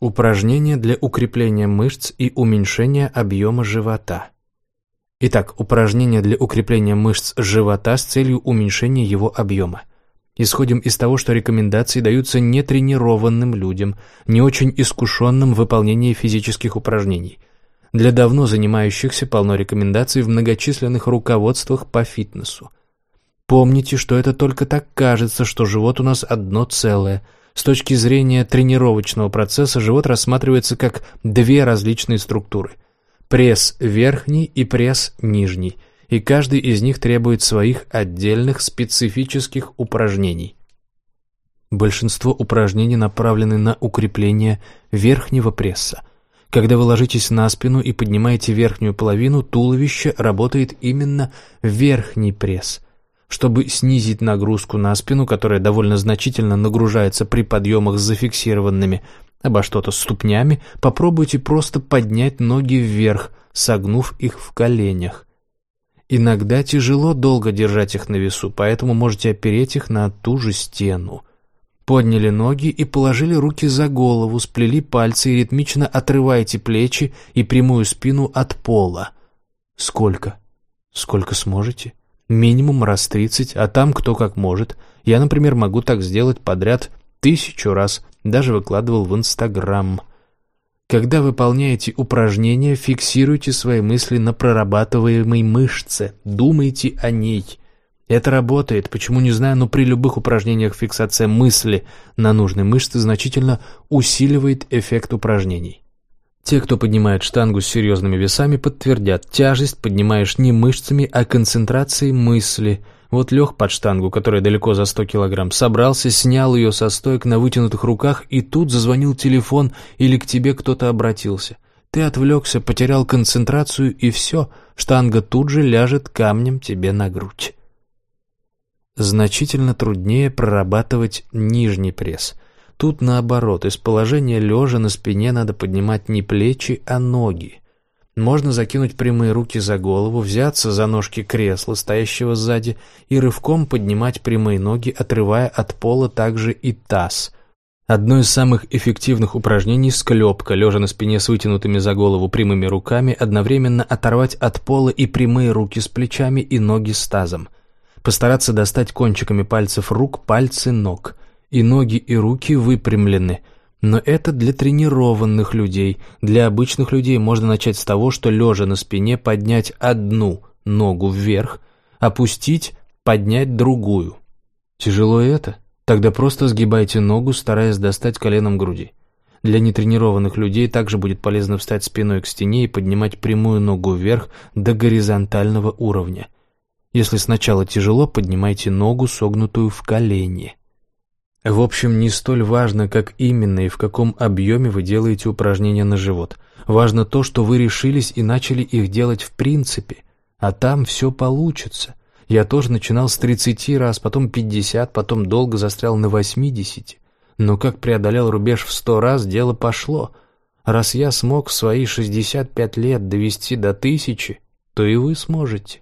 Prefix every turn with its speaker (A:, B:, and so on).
A: Упражнения для укрепления мышц и уменьшения объема живота. Итак, упражнения для укрепления мышц живота с целью уменьшения его объема. Исходим из того, что рекомендации даются нетренированным людям, не очень искушенным в выполнении физических упражнений. Для давно занимающихся полно рекомендаций в многочисленных руководствах по фитнесу. Помните, что это только так кажется, что живот у нас одно целое. С точки зрения тренировочного процесса живот рассматривается как две различные структуры. Пресс верхний и пресс нижний – и каждый из них требует своих отдельных специфических упражнений. Большинство упражнений направлены на укрепление верхнего пресса. Когда вы ложитесь на спину и поднимаете верхнюю половину, туловища работает именно верхний пресс. Чтобы снизить нагрузку на спину, которая довольно значительно нагружается при подъемах с зафиксированными обо что-то ступнями, попробуйте просто поднять ноги вверх, согнув их в коленях. Иногда тяжело долго держать их на весу, поэтому можете опереть их на ту же стену. Подняли ноги и положили руки за голову, сплели пальцы и ритмично отрываете плечи и прямую спину от пола. Сколько? Сколько сможете? Минимум раз тридцать, а там кто как может. Я, например, могу так сделать подряд тысячу раз, даже выкладывал в Инстаграм. Когда выполняете упражнения, фиксируйте свои мысли на прорабатываемой мышце, думайте о ней. Это работает, почему не знаю, но при любых упражнениях фиксация мысли на нужной мышце значительно усиливает эффект упражнений. Те, кто поднимает штангу с серьезными весами, подтвердят, тяжесть поднимаешь не мышцами, а концентрацией мысли – вот лег под штангу, которая далеко за сто килограмм, собрался, снял ее со стоек на вытянутых руках, и тут зазвонил телефон или к тебе кто-то обратился. Ты отвлекся, потерял концентрацию, и все, штанга тут же ляжет камнем тебе на грудь. Значительно труднее прорабатывать нижний пресс. Тут наоборот, из положения лежа на спине надо поднимать не плечи, а ноги. Можно закинуть прямые руки за голову, взяться за ножки кресла, стоящего сзади, и рывком поднимать прямые ноги, отрывая от пола также и таз. Одно из самых эффективных упражнений – склепка, лежа на спине с вытянутыми за голову прямыми руками, одновременно оторвать от пола и прямые руки с плечами и ноги с тазом. Постараться достать кончиками пальцев рук пальцы ног. И ноги, и руки выпрямлены – но это для тренированных людей. Для обычных людей можно начать с того, что лежа на спине поднять одну ногу вверх, опустить, поднять другую. Тяжело это? Тогда просто сгибайте ногу, стараясь достать коленом груди. Для нетренированных людей также будет полезно встать спиной к стене и поднимать прямую ногу вверх до горизонтального уровня. Если сначала тяжело, поднимайте ногу, согнутую в колени. В общем, не столь важно, как именно и в каком объеме вы делаете упражнения на живот. Важно то, что вы решились и начали их делать в принципе. А там все получится. Я тоже начинал с 30 раз, потом 50, потом долго застрял на 80. Но как преодолел рубеж в 100 раз, дело пошло. Раз я смог в свои 65 лет довести до тысячи, то и вы сможете.